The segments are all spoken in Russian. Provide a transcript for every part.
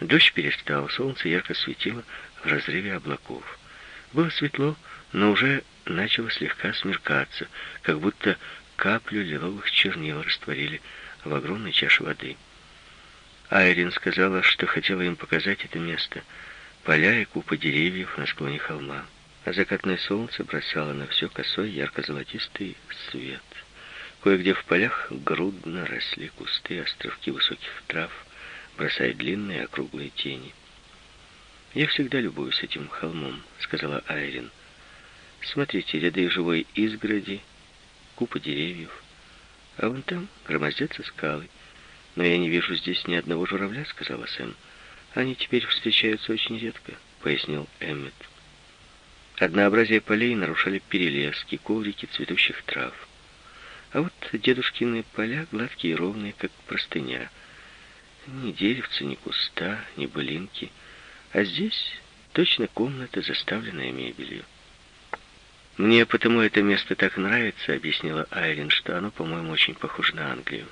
Дождь перестал, солнце ярко светило в разрыве облаков. Было светло, но уже начало слегка смеркаться, как будто каплю лиловых чернил растворили в огромной чаше воды. Айрин сказала, что хотела им показать это место. Поля и купа деревьев на склоне холма. А закатное солнце бросало на все косой ярко-золотистый свет. Кое-где в полях грудно росли кусты, островки высоких трав, бросая длинные округлые тени. «Я всегда любуюсь этим холмом», — сказала Айрин. «Смотрите, ряды живой изгороди, купа деревьев, а вон там громоздятся скалы. Но я не вижу здесь ни одного журавля», — сказала Сэм. «Они теперь встречаются очень редко», — пояснил Эммет. Однообразие полей нарушали перелески, коврики цветущих трав. А вот дедушкины поля гладкие и ровные, как простыня. Ни деревца, ни куста, ни былинки. А здесь точно комната, заставленная мебелью. «Мне потому это место так нравится», — объяснила Айрин, «что оно, по-моему, очень похоже на Англию.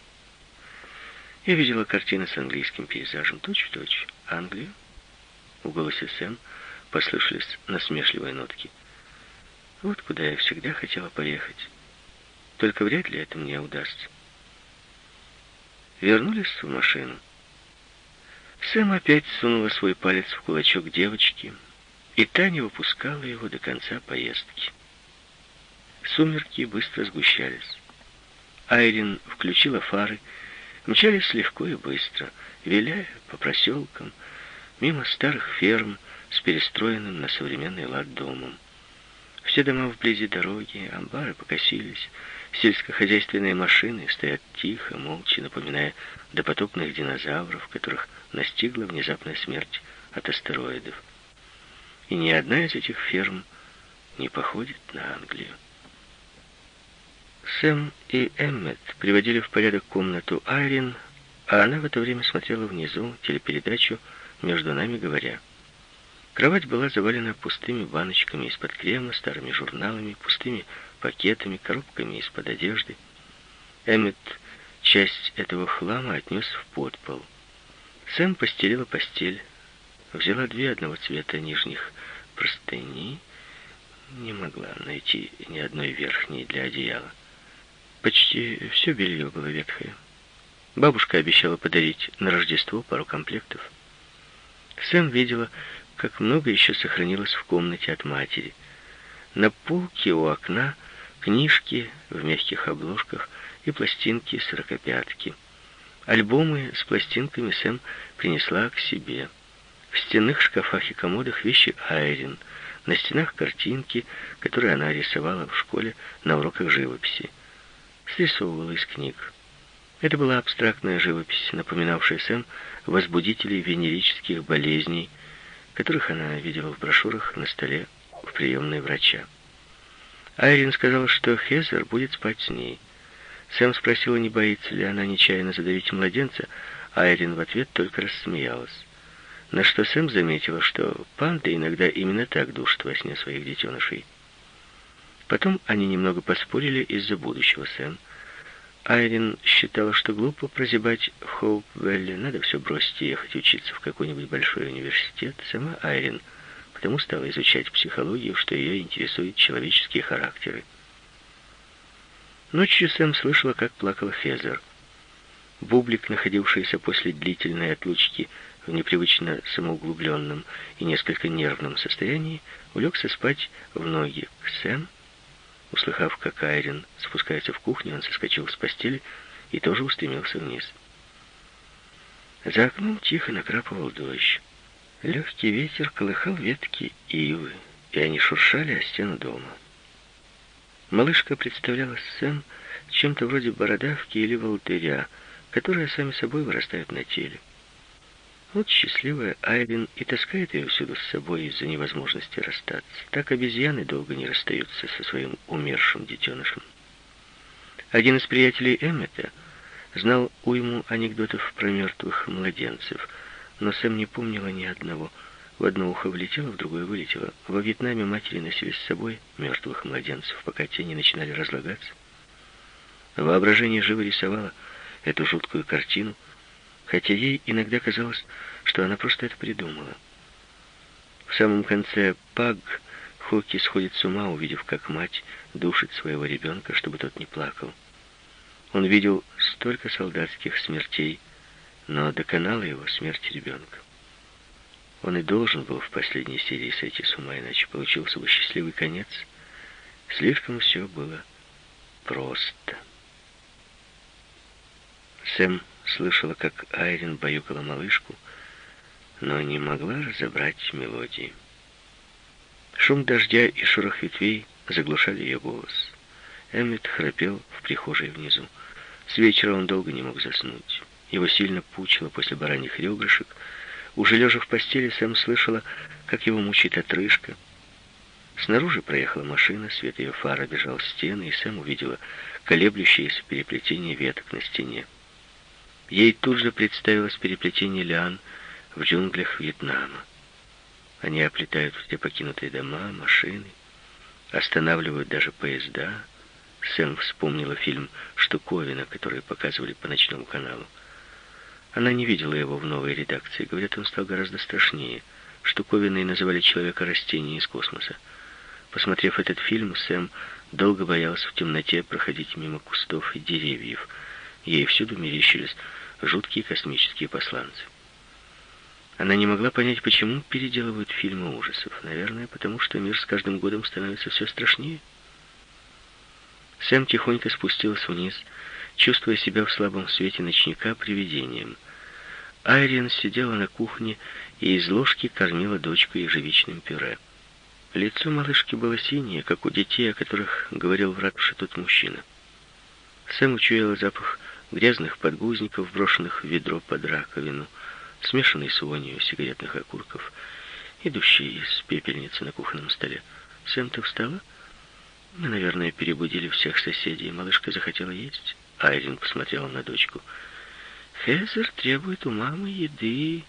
Я видела картины с английским пейзажем, точь-в-точь. -точь. Англию?» В голосе Сэм послышались насмешливые нотки. «Вот куда я всегда хотела поехать». Только вряд ли это мне удастся. Вернулись в машину. Сэм опять сунула свой палец в кулачок девочки, и та не выпускала его до конца поездки. Сумерки быстро сгущались. Айрин включила фары, мчались легко и быстро, виляя по проселкам, мимо старых ферм с перестроенным на современный лад домом. Все дома вблизи дороги, амбары покосились, Сельскохозяйственные машины стоят тихо, молча, напоминая допотопных динозавров, которых настигла внезапная смерть от астероидов. И ни одна из этих ферм не походит на Англию. Сэм и Эммет приводили в порядок комнату Айрин, а она в это время смотрела внизу телепередачу «Между нами говоря». Кровать была завалена пустыми баночками из-под крема, старыми журналами, пустыми пакетами, коробками из-под одежды. Эммет часть этого хлама отнес в подпол. Сэм постелила постель, взяла две одного цвета нижних простыни, не могла найти ни одной верхней для одеяла. Почти все белье было ветхое. Бабушка обещала подарить на Рождество пару комплектов. Сэм видела, как много еще сохранилось в комнате от матери. На полке у окна книжки в мягких обложках и пластинки сорокопятки. Альбомы с пластинками Сэм принесла к себе. В стенных шкафах и комодах вещи Айрин, на стенах картинки, которые она рисовала в школе на уроках живописи. Срисовывала из книг. Это была абстрактная живопись, напоминавшая Сэм возбудителей венерических болезней, которых она видела в брошюрах на столе в приемной врача. Айрин сказала, что Хезер будет спать с ней. Сэм спросила, не боится ли она нечаянно задавить младенца, Айрин в ответ только рассмеялась. На что Сэм заметила, что панды иногда именно так душат во сне своих детенышей. Потом они немного поспорили из-за будущего Сэм. Айрин считала, что глупо прозябать в Хоуп-Велле, надо все бросить и ехать учиться в какой-нибудь большой университет. Сама Айрин потому стала изучать психологию, что ее интересуют человеческие характеры. Ночью Сэм слышала, как плакала Хезер. Бублик, находившийся после длительной отлучки в непривычно самоуглубленном и несколько нервном состоянии, улегся спать в ноги к Сэм, Услыхав, как Айрин спускается в кухню, он соскочил с постели и тоже устремился вниз. За окном тихо накрапывал дождь. Легкий ветер колыхал ветки ивы, и они шуршали о стену дома. Малышка представляла Сэм чем-то вроде бородавки или волдыря, которые сами собой вырастают на теле. Вот счастливая Айвин и таскает ее всюду с собой из-за невозможности расстаться. Так обезьяны долго не расстаются со своим умершим детенышем. Один из приятелей Эммета знал уйму анекдотов про мертвых младенцев, но Сэм не помнила ни одного. В одно ухо влетело, в другое вылетело. Во Вьетнаме матери носили с собой мертвых младенцев, пока те не начинали разлагаться. Воображение живо рисовало эту жуткую картину — хотя ей иногда казалось, что она просто это придумала. В самом конце Паг Хоки сходит с ума, увидев, как мать душит своего ребенка, чтобы тот не плакал. Он видел столько солдатских смертей, но доконала его смерть ребенка. Он и должен был в последней серии сойти с ума, иначе получился бы счастливый конец. Слишком все было просто. Сэм слышала, как Айрин баюкала малышку, но не могла разобрать мелодии. Шум дождя и шорох ветвей заглушали ее голос. Эммет храпел в прихожей внизу. С вечера он долго не мог заснуть. Его сильно пучило после бараньих ребрышек. Уже лежа в постели, Сэм слышала, как его мучает отрыжка. Снаружи проехала машина, свет ее фара бежал стены, и Сэм увидела колеблющееся переплетение веток на стене. Ей тут же представилось переплетение лиан в джунглях Вьетнама. Они оплетают все покинутые дома, машины, останавливают даже поезда. Сэм вспомнила фильм «Штуковина», который показывали по ночному каналу. Она не видела его в новой редакции. Говорят, он стал гораздо страшнее. Штуковиной называли человека-растение из космоса. Посмотрев этот фильм, Сэм долго боялся в темноте проходить мимо кустов и деревьев. Ей всюду мерещились жуткие космические посланцы. Она не могла понять, почему переделывают фильмы ужасов. Наверное, потому что мир с каждым годом становится все страшнее. Сэм тихонько спустился вниз, чувствуя себя в слабом свете ночника привидением. Айрин сидела на кухне и из ложки кормила дочку ежевичным пюре. Лицо малышки было синее, как у детей, о которых говорил в ратуше тот мужчина. Сэм учуяла запах грязных подгузников, брошенных в ведро под раковину, смешанный с вонью сигаретных окурков, идущий из пепельницы на кухонном столе. «Сэм, ты встала?» «Мы, наверное, перебудили всех соседей. Малышка захотела есть». Айрин посмотрела на дочку. «Хезер требует у мамы еды,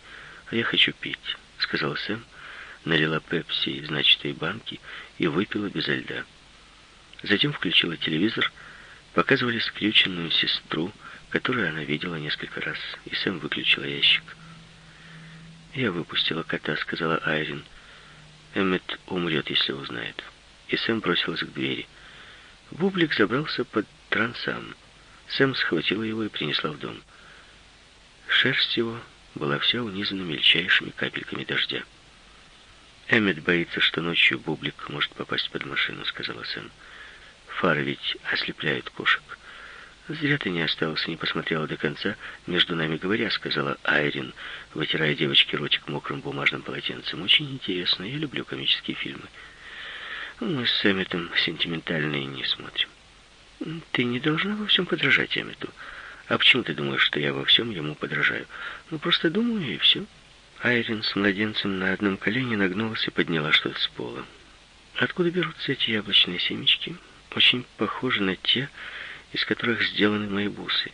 а я хочу пить», — сказал Сэм, налила пепси из начатой банки и выпила безо льда. Затем включила телевизор, показывали скрюченную сестру, которую она видела несколько раз, и Сэм выключила ящик. «Я выпустила кота», — сказала Айрин. «Эммет умрет, если узнает». И Сэм бросилась к двери. Бублик забрался под трансам. Сэм схватила его и принесла в дом. Шерсть его была вся унизана мельчайшими капельками дождя. «Эммет боится, что ночью Бублик может попасть под машину», — сказала Сэм. «Фары ведь ослепляют кошек». «Зря ты не остался, не посмотрела до конца. Между нами говоря», — сказала Айрин, вытирая девочке ротик мокрым бумажным полотенцем. «Очень интересно. Я люблю комические фильмы. Мы с Эмметом сентиментальные не смотрим». «Ты не должна во всем подражать Эммету. А почему ты думаешь, что я во всем ему подражаю? Ну, просто думаю, и все». Айрин с младенцем на одном колене нагнулась и подняла что-то с пола. «Откуда берутся эти яблочные семечки? Очень похожи на те, из которых сделаны мои бусы.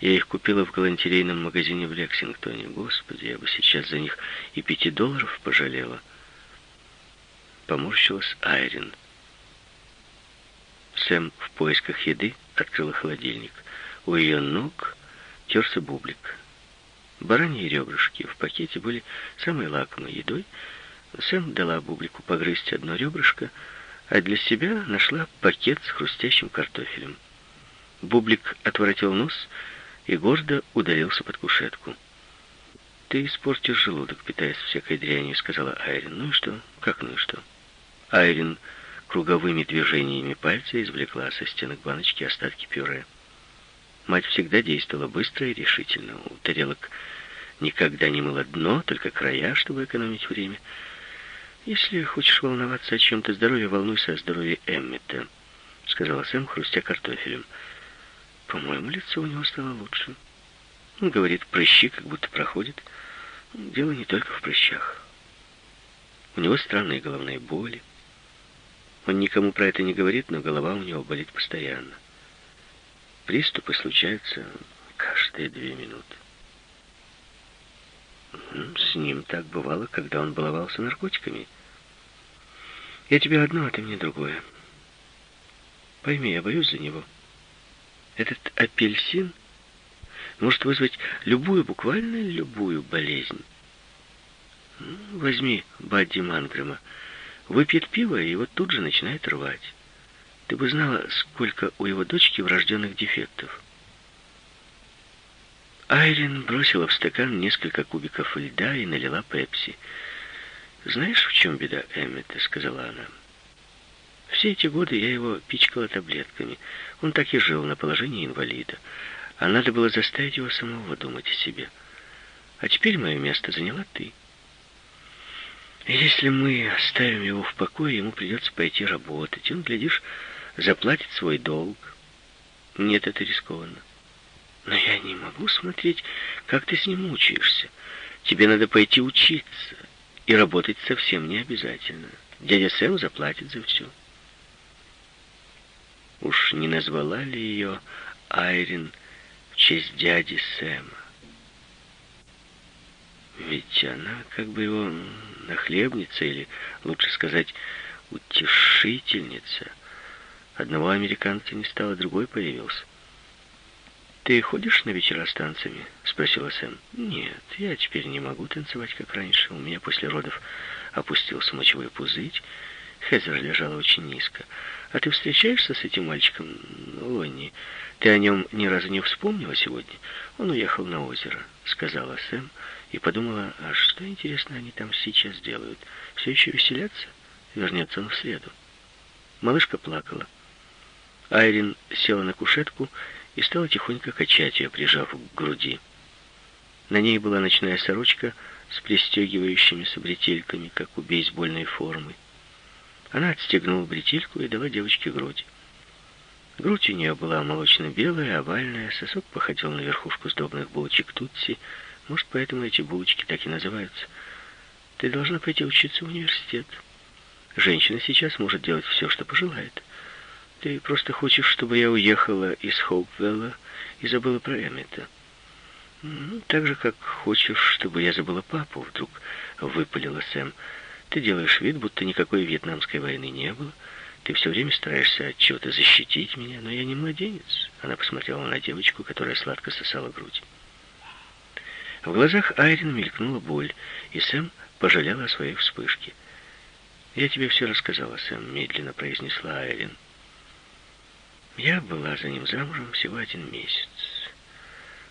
Я их купила в галантерейном магазине в Лексингтоне. Господи, я бы сейчас за них и пяти долларов пожалела. Поморщилась Айрин. Сэм в поисках еды открыла холодильник. У ее ног терся бублик. Бараньи ребрышки в пакете были самой лакомой едой. Сэм дала бублику погрызть одно ребрышко, а для себя нашла пакет с хрустящим картофелем. Бублик отворотил нос и гордо удалился под кушетку. «Ты испортишь желудок, питаясь всякой дрянью», — сказала Айрин. «Ну и что? Как ну и что?» Айрин круговыми движениями пальца извлекла со стенок баночки остатки пюре. Мать всегда действовала быстро и решительно. У тарелок никогда не мыла дно, только края, чтобы экономить время. «Если хочешь волноваться о чем-то здоровье, волнуйся о здоровье Эммета», — сказала Сэм, хрустя картофелем. По-моему, лицо у него стало лучше. Он говорит, прыщи как будто проходят. Дело не только в прыщах. У него странные головные боли. Он никому про это не говорит, но голова у него болит постоянно. Приступы случаются каждые две минуты. С ним так бывало, когда он баловался наркотиками. Я тебе одно, а ты мне другое. Пойми, я боюсь за него. Этот апельсин может вызвать любую, буквально любую болезнь. Возьми Бадди Мангрэма. Выпьет пиво, и вот тут же начинает рвать. Ты бы знала, сколько у его дочки врожденных дефектов. Айрин бросила в стакан несколько кубиков льда и налила пепси. «Знаешь, в чем беда Эммета?» — сказала она. «Все эти годы я его пичкала таблетками. Он так и жил на положении инвалида. А надо было заставить его самого думать о себе. А теперь мое место заняла ты. Если мы оставим его в покое, ему придется пойти работать. Он, глядишь, заплатит свой долг. Нет, это рискованно. Но я не могу смотреть, как ты с ним мучаешься. Тебе надо пойти учиться. И работать совсем не обязательно. Дядя Сэм заплатит за все. Уж не назвала ли ее Айрин в честь дяди Сэма? Ведь она как бы его нахлебница, или, лучше сказать, утешительница. Одного американца не стало, другой появился. «Ты ходишь на вечера с танцами?» — спросила Сэм. «Нет, я теперь не могу танцевать, как раньше. У меня после родов опустился мочевой пузырь. Хезер лежала очень низко. А ты встречаешься с этим мальчиком, Лонни? Ты о нем ни разу не вспомнила сегодня? Он уехал на озеро», — сказала Сэм, и подумала, а что, интересно, они там сейчас делают? Все еще веселятся? Вернется он в среду. Малышка плакала. Айрин села на кушетку и стала тихонько качать ее, прижав к груди. На ней была ночная сорочка с пристегивающимися бретельками, как у бейсбольной формы. Она отстегнула бретельку и дала девочке грудь. Грудь у нее была молочно-белая, овальная, сосок походил на верхушку сдобных булочек тутси. Может, поэтому эти булочки так и называются. Ты должна пойти учиться в университет. Женщина сейчас может делать все, что пожелает. Ты просто хочешь, чтобы я уехала из Хоупвелла и забыла про Эммета. Ну, так же, как хочешь, чтобы я забыла папу, вдруг выпалила Сэм. Ты делаешь вид, будто никакой вьетнамской войны не было. Ты все время стараешься от чего-то защитить меня, но я не младенец. Она посмотрела на девочку, которая сладко сосала грудь. В глазах Айрин мелькнула боль, и Сэм пожалела о своей вспышке. «Я тебе все рассказала, Сэм», — медленно произнесла Айрин. Я была за ним замужем всего один месяц.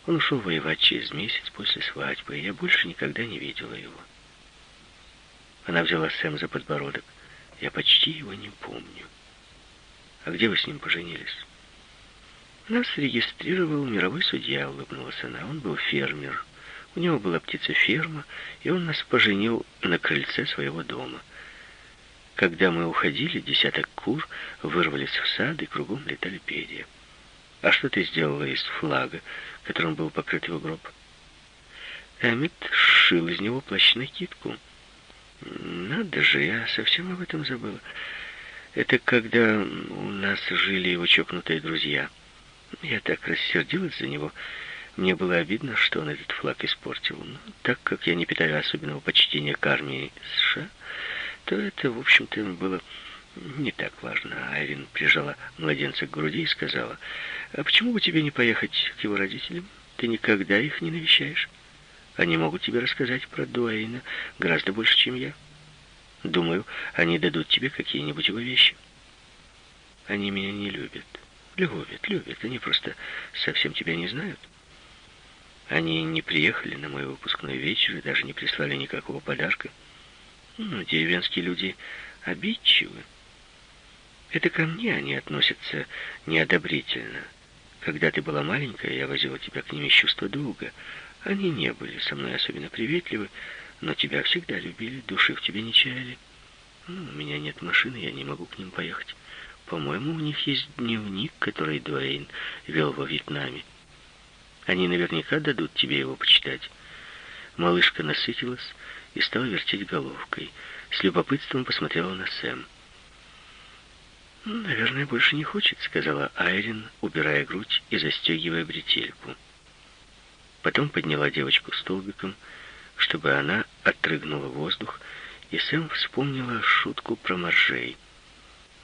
Он ушел воевать через месяц после свадьбы, и я больше никогда не видела его. Она взяла Сэм за подбородок. Я почти его не помню. А где вы с ним поженились? Нас регистрировал мировой судья, улыбнулась она. Он был фермер. У него была птицеферма, и он нас поженил на крыльце своего дома. Когда мы уходили, десяток кур вырвались в сад, и кругом летали перья. А что ты сделала из флага, которым был покрыт его гроб? Эммет сшил из него плащ-накидку. Надо же, я совсем об этом забыла. Это когда у нас жили его чокнутые друзья. Я так рассердилась за него. Мне было обидно, что он этот флаг испортил. Но так как я не питаю особенного почтения к армии США, то это, в общем-то, было не так важно. Айрин прижала младенца к груди и сказала, «А почему бы тебе не поехать к его родителям? Ты никогда их не навещаешь. Они могут тебе рассказать про Дуэйна гораздо больше, чем я. Думаю, они дадут тебе какие-нибудь его вещи. Они меня не любят. Любят, любят. Они просто совсем тебя не знают. Они не приехали на мой выпускной вечер и даже не прислали никакого подарка. Ну, деревенские люди обидчивы. Это ко мне они относятся неодобрительно. Когда ты была маленькая, я возила тебя к ним из чувства долга. Они не были со мной особенно приветливы, но тебя всегда любили, души в тебе не чаяли. Ну, у меня нет машины, я не могу к ним поехать. По-моему, у них есть дневник, который Дуэйн вел во Вьетнаме. Они наверняка дадут тебе его почитать. Малышка насытилась и стала вертеть головкой. С любопытством посмотрела на Сэм. «Наверное, больше не хочет», — сказала Айрин, убирая грудь и застегивая бретельку. Потом подняла девочку столбиком, чтобы она отрыгнула воздух, и Сэм вспомнила шутку про моржей.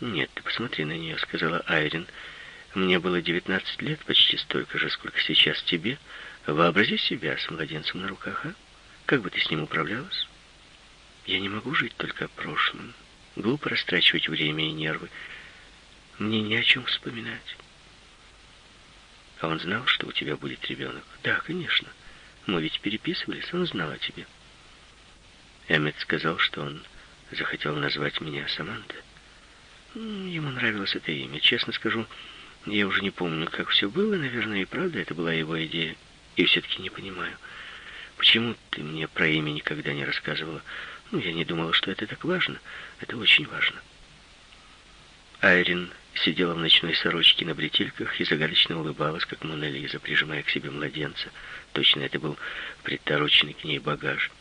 «Нет, ты посмотри на нее», — сказала Айрин. «Мне было девятнадцать лет, почти столько же, сколько сейчас тебе, Вообрази себя с младенцем на руках, а? Как бы ты с ним управлялась? Я не могу жить только прошлым. Глупо растрачивать время и нервы. Мне ни о чем вспоминать. А он знал, что у тебя будет ребенок? Да, конечно. Мы ведь переписывались, он знал о тебе. Эммет сказал, что он захотел назвать меня Саманта. Ему нравилось это имя. Честно скажу, я уже не помню, как все было. Наверное, и правда это была его идея. И все-таки не понимаю, почему ты мне про имя никогда не рассказывала? Ну, я не думала, что это так важно. Это очень важно. Айрин сидела в ночной сорочке на бретельках и загадочно улыбалась, как Мона Лиза, прижимая к себе младенца. Точно это был притороченный к ней багаж.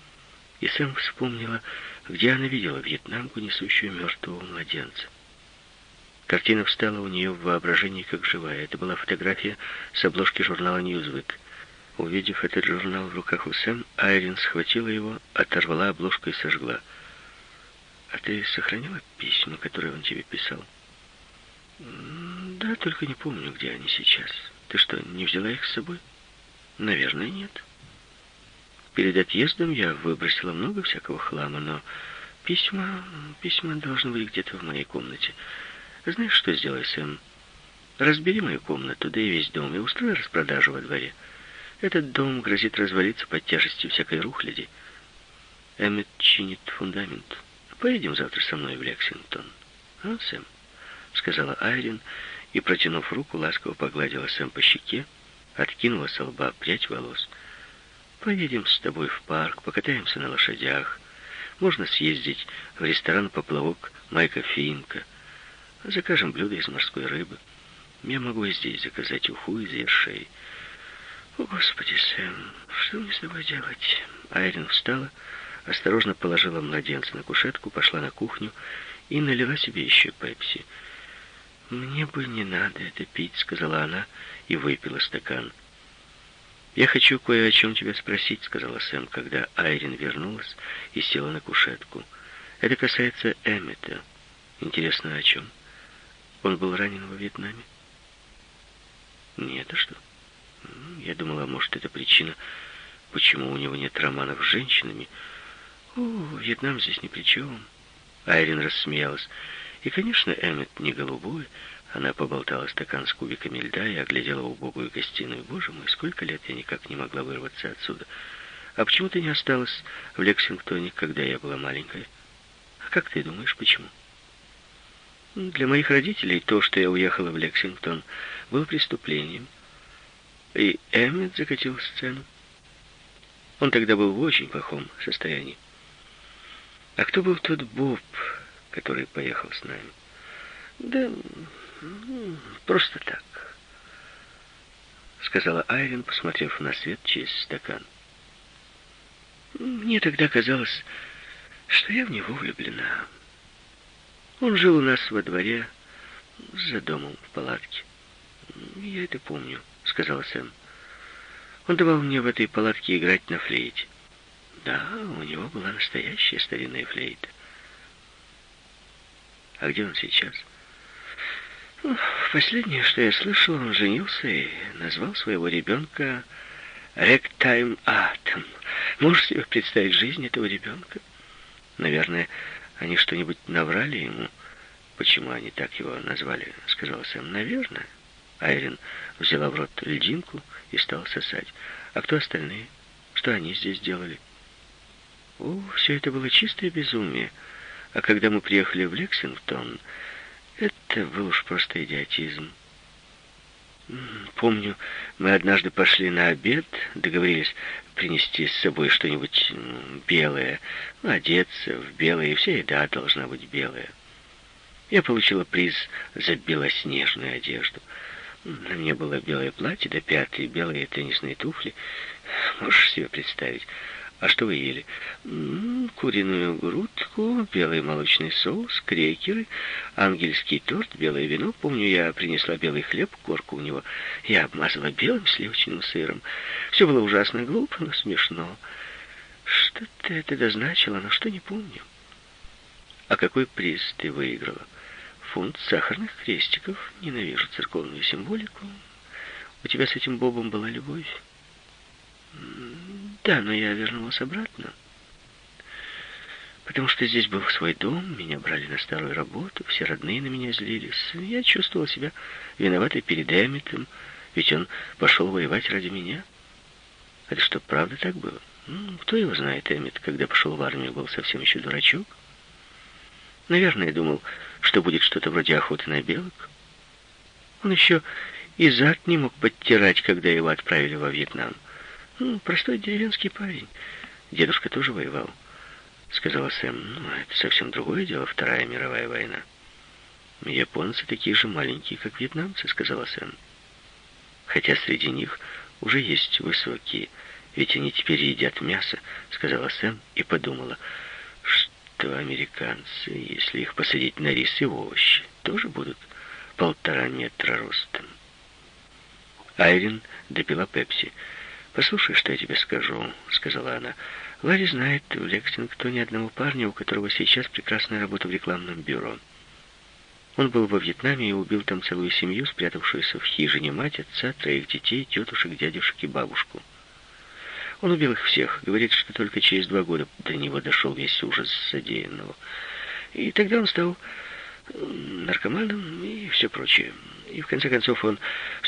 И Сэм вспомнила, где она видела вьетнамку, несущую мертвого младенца. Картина встала у нее в воображении как живая. Это была фотография с обложки журнала «Ньюзвик». Увидев этот журнал в руках у Сэм, Айрин схватила его, оторвала обложку и сожгла. «А ты сохранила письма, которые он тебе писал?» «Да, только не помню, где они сейчас. Ты что, не взяла их с собой?» «Наверное, нет». Перед отъездом я выбросила много всякого хлама, но письма... письма должны быть где-то в моей комнате. Знаешь, что сделай, Сэм? Разбери мою комнату, да и весь дом, и устрой распродажу во дворе. Этот дом грозит развалиться под тяжестью всякой рухляди. Эммет чинит фундамент. Поедем завтра со мной в Лексингтон. А, Сэм? Сказала Айрин и, протянув руку, ласково погладила Сэм по щеке, откинула со лба прядь волос. Поедем с тобой в парк, покатаемся на лошадях. Можно съездить в ресторан «Поплавок» Майка Финка. Закажем блюдо из морской рыбы. Я могу и здесь заказать уху из ершей. «О, Господи, Сэм, что мне с тобой делать?» Айрин встала, осторожно положила младенца на кушетку, пошла на кухню и налила себе еще пепси. «Мне бы не надо это пить», — сказала она и выпила стакан. «Я хочу кое о чем тебя спросить», — сказала Сэм, когда Айрин вернулась и села на кушетку. «Это касается Эммета. Интересно, о чем? Он был ранен во Вьетнаме?» «Нет, а что?» Я думала, может, это причина, почему у него нет романов с женщинами. О, Вьетнам здесь ни при чем. Айрин рассмеялась. И, конечно, Эммет не голубой. Она поболтала стакан с кубиками льда и оглядела убогую гостиную. Боже мой, сколько лет я никак не могла вырваться отсюда. А почему ты не осталась в Лексингтоне, когда я была маленькая? А как ты думаешь, почему? Для моих родителей то, что я уехала в Лексингтон, было преступлением. И Эммет закатил сцену. Он тогда был в очень плохом состоянии. А кто был тот Боб, который поехал с нами? Да, просто так, сказала Айрин, посмотрев на свет через стакан. Мне тогда казалось, что я в него влюблена. Он жил у нас во дворе, за домом в палатке. Я это помню. — сказал Сэм. Он давал мне в этой палатке играть на флейте. Да, у него была настоящая старинная флейта. А где он сейчас? Ну, последнее, что я слышал, он женился и назвал своего ребенка Ректайм Атом. Можешь себе представить жизнь этого ребенка? Наверное, они что-нибудь наврали ему. Почему они так его назвали, сказал Сэм. Наверное. Айрин взяла в рот льдинку и стала сосать. А кто остальные? Что они здесь делали? О, все это было чистое безумие. А когда мы приехали в Лексингтон, это был уж просто идиотизм. Помню, мы однажды пошли на обед, договорились принести с собой что-нибудь белое, ну, одеться в белое, и вся еда должна быть белая. Я получила приз за белоснежную одежду — на мне было белое платье до пят и белые теннисные туфли. Можешь себе представить. А что вы ели? Куриную грудку, белый молочный соус, крекеры, ангельский торт, белое вино. Помню, я принесла белый хлеб, корку у него. Я обмазала белым сливочным сыром. Все было ужасно глупо, но смешно. Что-то это дозначило, но что не помню. А какой приз ты выиграла? фунт сахарных крестиков. Ненавижу церковную символику. У тебя с этим Бобом была любовь? Да, но я вернулась обратно. Потому что здесь был свой дом, меня брали на старую работу, все родные на меня злились. Я чувствовал себя виноватой перед Эмметом, ведь он пошел воевать ради меня. Это что, правда так было? Ну, кто его знает, Эммет, когда пошел в армию, был совсем еще дурачок. Наверное, думал, что будет что-то вроде охоты на белок. Он еще и зад не мог подтирать, когда его отправили во Вьетнам. Ну, простой деревенский парень. Дедушка тоже воевал, сказала Сэм. Ну, это совсем другое дело, Вторая мировая война. Японцы такие же маленькие, как вьетнамцы, сказала Сэм. Хотя среди них уже есть высокие, ведь они теперь едят мясо, сказала Сэм и подумала, что американцы, если их посадить на рис и овощи, тоже будут полтора метра ростом. Айрин допила пепси. «Послушай, что я тебе скажу», — сказала она. «Ларри знает в Лексингтоне одного парня, у которого сейчас прекрасная работа в рекламном бюро. Он был во Вьетнаме и убил там целую семью, спрятавшуюся в хижине мать, отца, троих детей, тетушек, дядюшек и бабушку. Он убил их всех. Говорит, что только через два года до него дошел весь ужас содеянного. И тогда он стал наркоманом и все прочее. И в конце концов он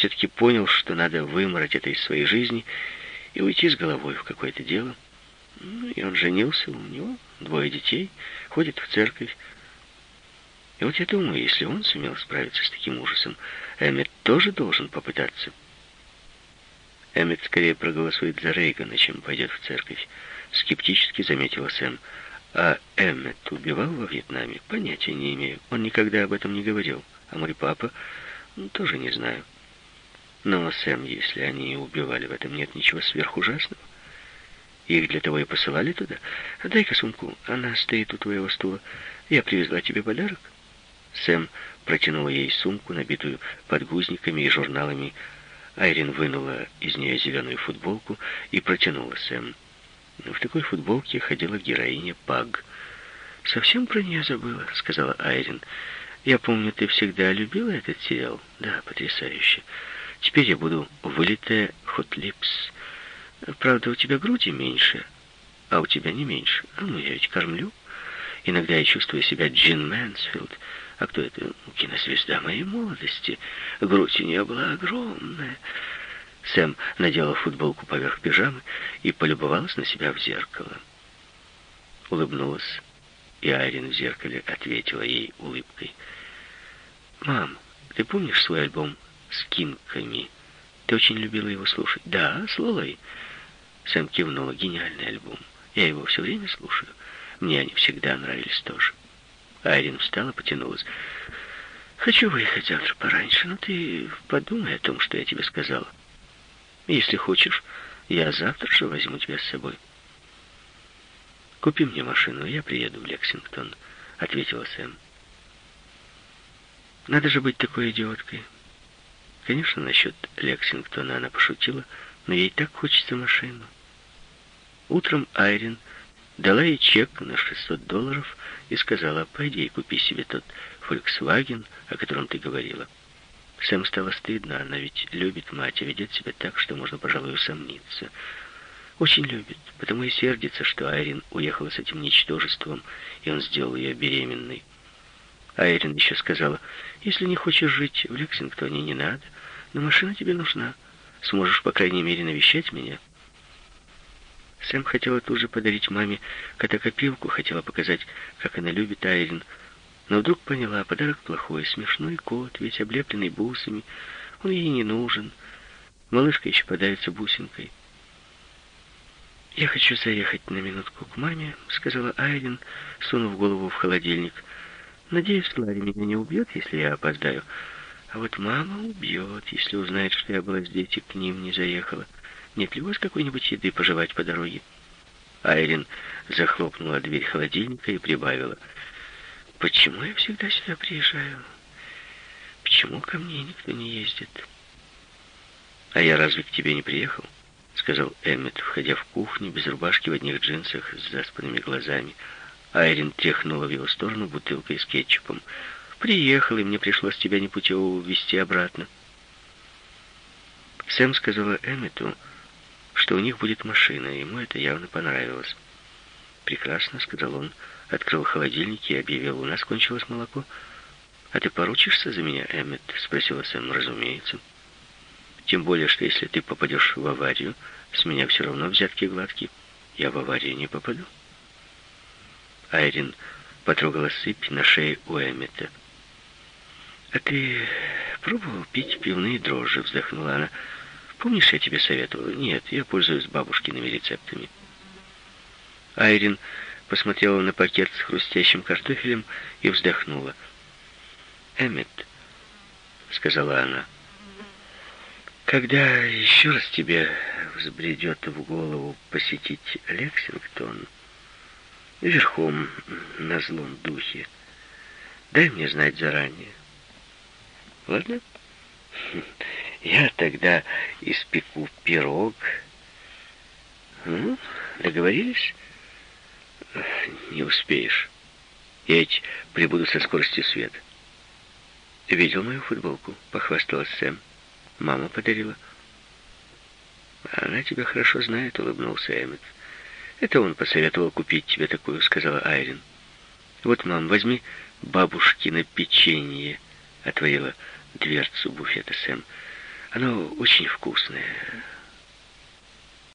все-таки понял, что надо вымороть это из своей жизни и уйти с головой в какое-то дело. Ну, и он женился, у него двое детей, ходит в церковь. И вот я думаю, если он сумел справиться с таким ужасом, Эммет тоже должен попытаться. Эммет скорее проголосует за Рейгана, чем пойдет в церковь. Скептически заметила Сэм. А Эммет убивал во Вьетнаме? Понятия не имею. Он никогда об этом не говорил. А мой папа? Ну, тоже не знаю. Но, Сэм, если они убивали, в этом нет ничего сверхужасного. Их для того и посылали туда. Дай-ка сумку, она стоит у твоего стула. Я привезла тебе подарок. Сэм протянула ей сумку, набитую подгузниками и журналами. Айрин вынула из нее зеленую футболку и протянула Сэм. В такой футболке ходила героиня Паг. «Совсем про нее забыла», — сказала Айрин. «Я помню, ты всегда любила этот сериал?» «Да, потрясающе. Теперь я буду вылитая Хотлипс. Правда, у тебя груди меньше, а у тебя не меньше. А ну, я ведь кормлю. Иногда я чувствую себя Джейн Мэнсфилд. А кто это? Кинозвезда моей молодости. Грудь у нее была огромная». Сэм надела футболку поверх пижамы и полюбовалась на себя в зеркало. Улыбнулась, и Айрин в зеркале ответила ей улыбкой. «Мам, ты помнишь свой альбом с кинками? Ты очень любила его слушать?» «Да, с Лолой». Сэм кивнула. «Гениальный альбом. Я его все время слушаю. Мне они всегда нравились тоже». Айрин встала, потянулась. «Хочу выехать завтра пораньше, но ты подумай о том, что я тебе сказала». Если хочешь, я завтра же возьму тебя с собой. Купи мне машину, я приеду в Лексингтон, ответила Сэм. Надо же быть такой идиоткой. Конечно, насчет Лексингтона она пошутила, но ей так хочется машину. Утром Айрин дала ей чек на 600 долларов и сказала, пойди и купи себе тот Volkswagen, о котором ты говорила. Сэм стало стыдно, она ведь любит мать и ведет себя так, что можно, пожалуй, усомниться. Очень любит, потому и сердится, что Айрин уехала с этим ничтожеством, и он сделал ее беременной. Айрин еще сказала, если не хочешь жить в Лексингтоне, не надо, но машина тебе нужна. Сможешь, по крайней мере, навещать меня. Сэм хотела тут же подарить маме котокопилку, хотела показать, как она любит Айрин, но вдруг поняла, подарок плохой, смешной кот, весь облепленный бусами. Он ей не нужен. Малышка еще подается бусинкой. «Я хочу заехать на минутку к маме», — сказала Айрин, сунув голову в холодильник. «Надеюсь, Ларри меня не убьет, если я опоздаю. А вот мама убьет, если узнает, что я была здесь и к ним не заехала. Нет ли у вас какой-нибудь еды пожевать по дороге?» Айрин захлопнула дверь холодильника и прибавила — Почему я всегда сюда приезжаю? Почему ко мне никто не ездит? А я разве к тебе не приехал? Сказал Эммет, входя в кухню без рубашки в одних джинсах с заспанными глазами. Айрин тряхнула в его сторону бутылкой с кетчупом. «Приехал, и мне пришлось тебя непутево увезти обратно». Сэм сказала Эммету, что у них будет машина. Ему это явно понравилось. «Прекрасно», — сказал он, открыл холодильник и объявил, «у нас кончилось молоко». «А ты поручишься за меня, Эммет?» — спросила Сэм. «Разумеется. Тем более, что если ты попадешь в аварию, с меня все равно взятки гладкие. Я в аварию не попаду». Айрин потрогала сыпь на шее у Эммета. «А ты пробовал пить пивные дрожжи?» — вздохнула она. «Помнишь, я тебе советовала?» «Нет, я пользуюсь бабушкиными рецептами». Айрин посмотрела на пакет с хрустящим картофелем и вздохнула. «Эммет», — сказала она, — «когда еще раз тебе взбредет в голову посетить Лексингтон верхом на злом духе, дай мне знать заранее. Ладно? Я тогда испеку пирог. Ну, договорились?» «Не успеешь. Я ведь прибуду со скоростью света». «Видел мою футболку?» — похвасталась Сэм. «Мама подарила». «Она тебя хорошо знает», — улыбнулся Эммет. «Это он посоветовал купить тебе такую», — сказала Айрин. «Вот, мам, возьми бабушкино печенье», — отворила дверцу буфета Сэм. «Оно очень вкусное.